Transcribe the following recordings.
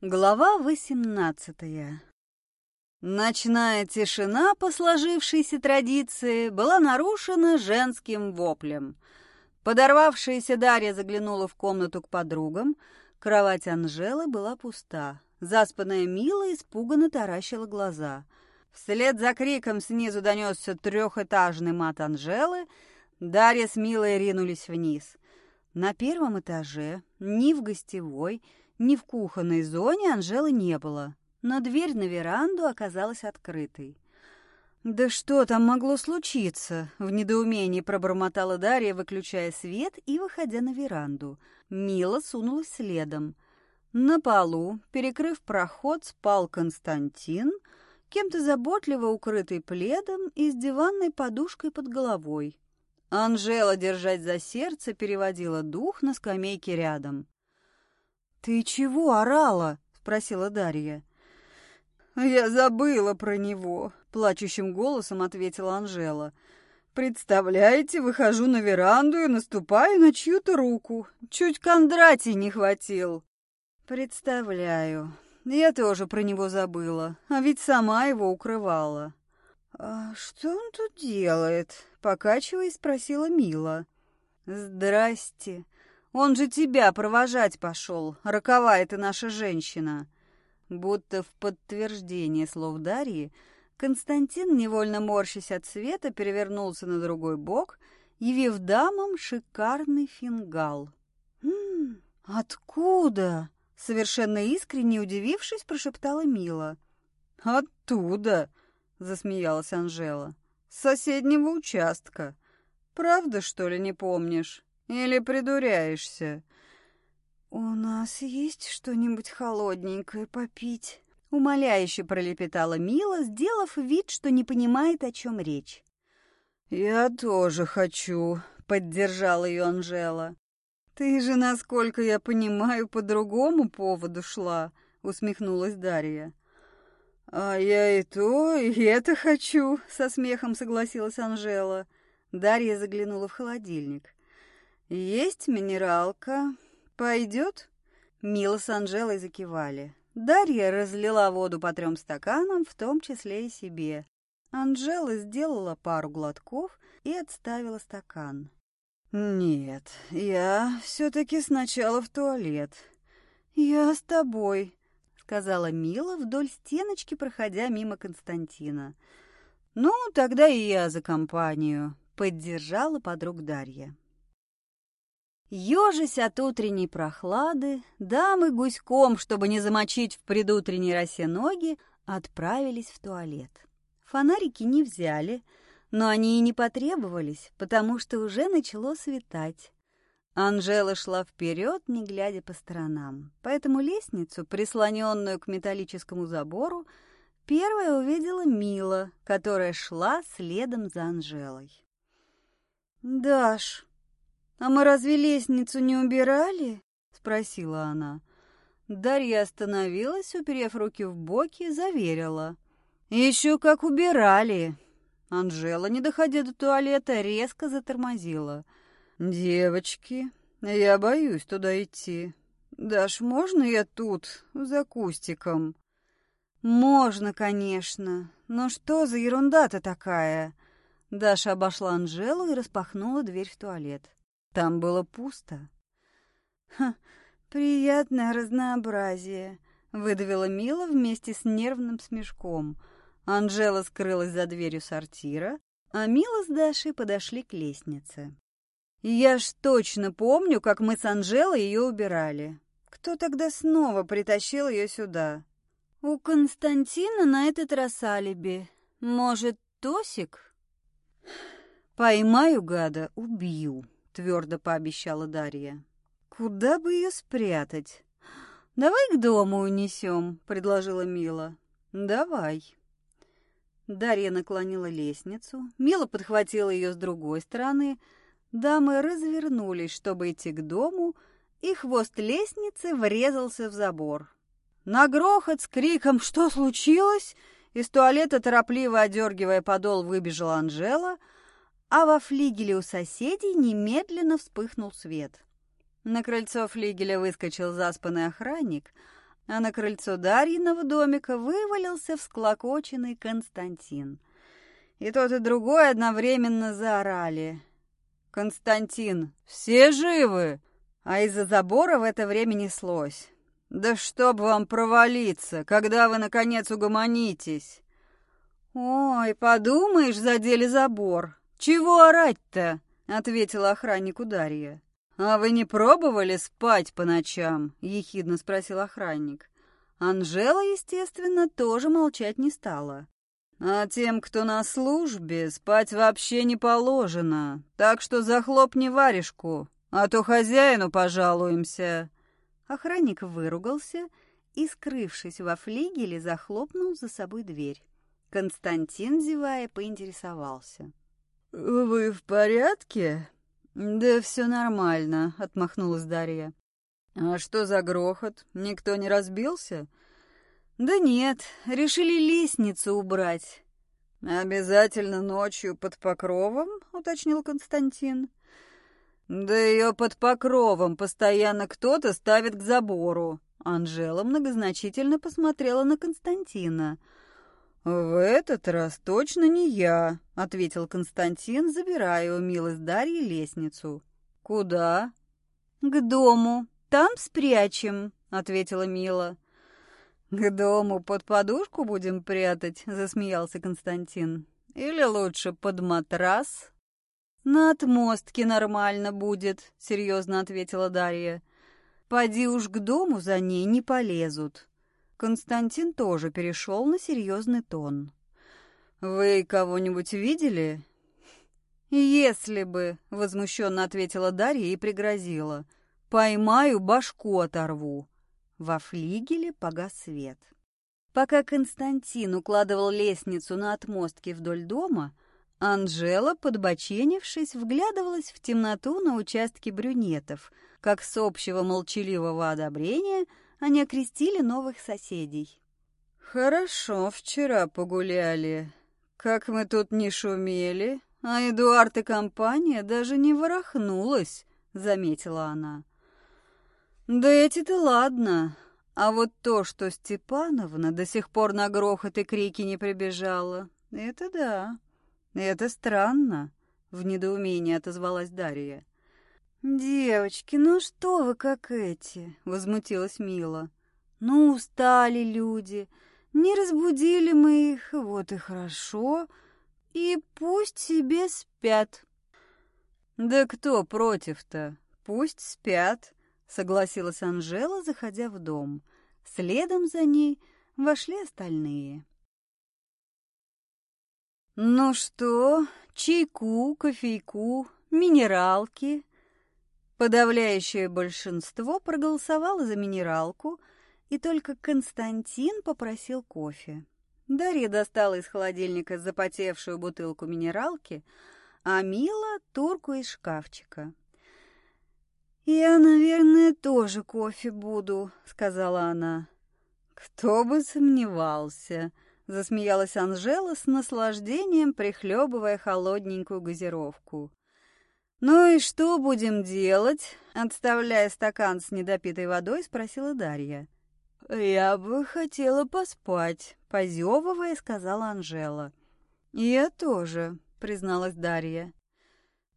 Глава восемнадцатая Ночная тишина по сложившейся традиции была нарушена женским воплем. Подорвавшаяся Дарья заглянула в комнату к подругам. Кровать Анжелы была пуста. Заспанная Мила испуганно таращила глаза. Вслед за криком снизу донесся трехэтажный мат Анжелы. Дарья с Милой ринулись вниз. На первом этаже, ни в гостевой, ни в кухонной зоне Анжелы не было, но дверь на веранду оказалась открытой. «Да что там могло случиться?» — в недоумении пробормотала Дарья, выключая свет и выходя на веранду. Мила сунулась следом. На полу, перекрыв проход, спал Константин, кем-то заботливо укрытый пледом и с диванной подушкой под головой. Анжела, держать за сердце, переводила дух на скамейке рядом. «Ты чего орала?» — спросила Дарья. «Я забыла про него», — плачущим голосом ответила Анжела. «Представляете, выхожу на веранду и наступаю на чью-то руку. Чуть Кондратий не хватил». «Представляю. Я тоже про него забыла, а ведь сама его укрывала». «А что он тут делает?» — покачиваясь, спросила Мила. «Здрасте. Он же тебя провожать пошел, роковая ты наша женщина». Будто в подтверждение слов Дарьи, Константин, невольно морщась от света, перевернулся на другой бок, явив дамам шикарный фингал. «М -м, «Откуда?» — совершенно искренне удивившись, прошептала Мила. «Оттуда!» — засмеялась Анжела. «С соседнего участка. Правда, что ли, не помнишь?» Или придуряешься?» «У нас есть что-нибудь холодненькое попить?» Умоляюще пролепетала Мила, сделав вид, что не понимает, о чем речь. «Я тоже хочу», — поддержала ее Анжела. «Ты же, насколько я понимаю, по другому поводу шла», — усмехнулась Дарья. «А я и то, и это хочу», — со смехом согласилась Анжела. Дарья заглянула в холодильник. «Есть минералка. Пойдет?» Мила с Анжелой закивали. Дарья разлила воду по трем стаканам, в том числе и себе. Анжела сделала пару глотков и отставила стакан. «Нет, я все-таки сначала в туалет. Я с тобой», — сказала Мила вдоль стеночки, проходя мимо Константина. «Ну, тогда и я за компанию», — поддержала подруг Дарья. Ёжись от утренней прохлады, дамы гуськом, чтобы не замочить в предутренней росе ноги, отправились в туалет. Фонарики не взяли, но они и не потребовались, потому что уже начало светать. Анжела шла вперед, не глядя по сторонам, поэтому лестницу, прислоненную к металлическому забору, первая увидела Мила, которая шла следом за Анжелой. «Даш, «А мы разве лестницу не убирали?» — спросила она. Дарья остановилась, уперев руки в боки, заверила. «Еще как убирали!» Анжела, не доходя до туалета, резко затормозила. «Девочки, я боюсь туда идти. Даш, можно я тут, за кустиком?» «Можно, конечно. Но что за ерунда-то такая?» Даша обошла Анжелу и распахнула дверь в туалет. Там было пусто. «Ха, приятное разнообразие», — выдавила Мила вместе с нервным смешком. Анжела скрылась за дверью сортира, а Мила с Дашей подошли к лестнице. «Я ж точно помню, как мы с Анжелой ее убирали. Кто тогда снова притащил ее сюда?» «У Константина на этот раз алиби. Может, Тосик?» «Поймаю гада, убью», твердо пообещала Дарья. Куда бы ее спрятать? Давай к дому унесем, предложила Мила. Давай. Дарья наклонила лестницу, Мила подхватила ее с другой стороны. Дамы развернулись, чтобы идти к дому, и хвост лестницы врезался в забор. На грохот с криком «Что случилось?» Из туалета, торопливо одергивая подол, выбежала Анжела — а во флигеле у соседей немедленно вспыхнул свет. На крыльцо флигеля выскочил заспанный охранник, а на крыльцо Дарьиного домика вывалился всклокоченный Константин. И тот, и другой одновременно заорали. «Константин, все живы?» А из-за забора в это время неслось. «Да чтоб вам провалиться, когда вы, наконец, угомонитесь!» «Ой, подумаешь, задели забор. Чего орать-то?» — ответила охраннику Дарья. «А вы не пробовали спать по ночам?» — ехидно спросил охранник. Анжела, естественно, тоже молчать не стала. «А тем, кто на службе, спать вообще не положено, так что захлопни варежку, а то хозяину пожалуемся». Охранник выругался и, скрывшись во флигеле, захлопнул за собой дверь. Константин, зевая, поинтересовался. «Вы в порядке?» «Да все нормально», — отмахнулась Дарья. «А что за грохот? Никто не разбился?» «Да нет, решили лестницу убрать». «Обязательно ночью под покровом?» — уточнил Константин. «Да ее под покровом постоянно кто-то ставит к забору». Анжела многозначительно посмотрела на Константина — «В этот раз точно не я», — ответил Константин, забирая у Милы с Дарьей лестницу. «Куда?» «К дому. Там спрячем», — ответила Мила. «К дому под подушку будем прятать», — засмеялся Константин. «Или лучше под матрас?» «На отмостке нормально будет», — серьезно ответила Дарья. «Поди уж к дому за ней не полезут». Константин тоже перешел на серьезный тон. «Вы кого-нибудь видели?» «Если бы», — возмущенно ответила Дарья и пригрозила, — «поймаю, башку оторву». Во флигеле погас свет. Пока Константин укладывал лестницу на отмостке вдоль дома, Анжела, подбоченившись, вглядывалась в темноту на участке брюнетов, как с общего молчаливого одобрения — они окрестили новых соседей. «Хорошо, вчера погуляли. Как мы тут не шумели, а Эдуард и компания даже не ворохнулась», — заметила она. «Да эти-то ладно, а вот то, что Степановна до сих пор на грохот и крики не прибежала, это да, это странно», — в недоумении отозвалась Дарья. «Девочки, ну что вы как эти?» — возмутилась Мила. «Ну, устали люди, не разбудили мы их, вот и хорошо, и пусть себе спят». «Да кто против-то? Пусть спят», — согласилась Анжела, заходя в дом. Следом за ней вошли остальные. «Ну что, чайку, кофейку, минералки?» Подавляющее большинство проголосовало за минералку, и только Константин попросил кофе. Дарья достала из холодильника запотевшую бутылку минералки, а Мила — турку из шкафчика. «Я, наверное, тоже кофе буду», — сказала она. «Кто бы сомневался», — засмеялась Анжела с наслаждением, прихлебывая холодненькую газировку. «Ну и что будем делать?» — отставляя стакан с недопитой водой, спросила Дарья. «Я бы хотела поспать», — позевывая, сказала Анжела. «Я тоже», — призналась Дарья.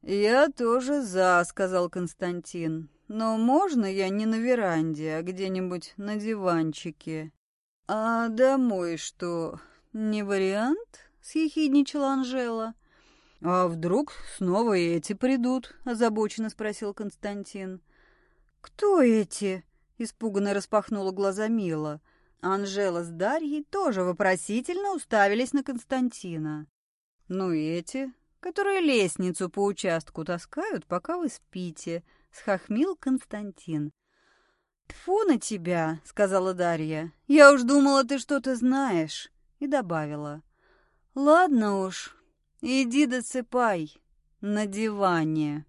«Я тоже за», — сказал Константин. «Но можно я не на веранде, а где-нибудь на диванчике?» «А домой что, не вариант?» — съехидничала Анжела. «А вдруг снова эти придут?» — озабоченно спросил Константин. «Кто эти?» — испуганно распахнула глаза Мила. Анжела с Дарьей тоже вопросительно уставились на Константина. «Ну эти, которые лестницу по участку таскают, пока вы спите», — схохмил Константин. «Тьфу на тебя!» — сказала Дарья. «Я уж думала, ты что-то знаешь!» И добавила. «Ладно уж, Иди досыпай на диване.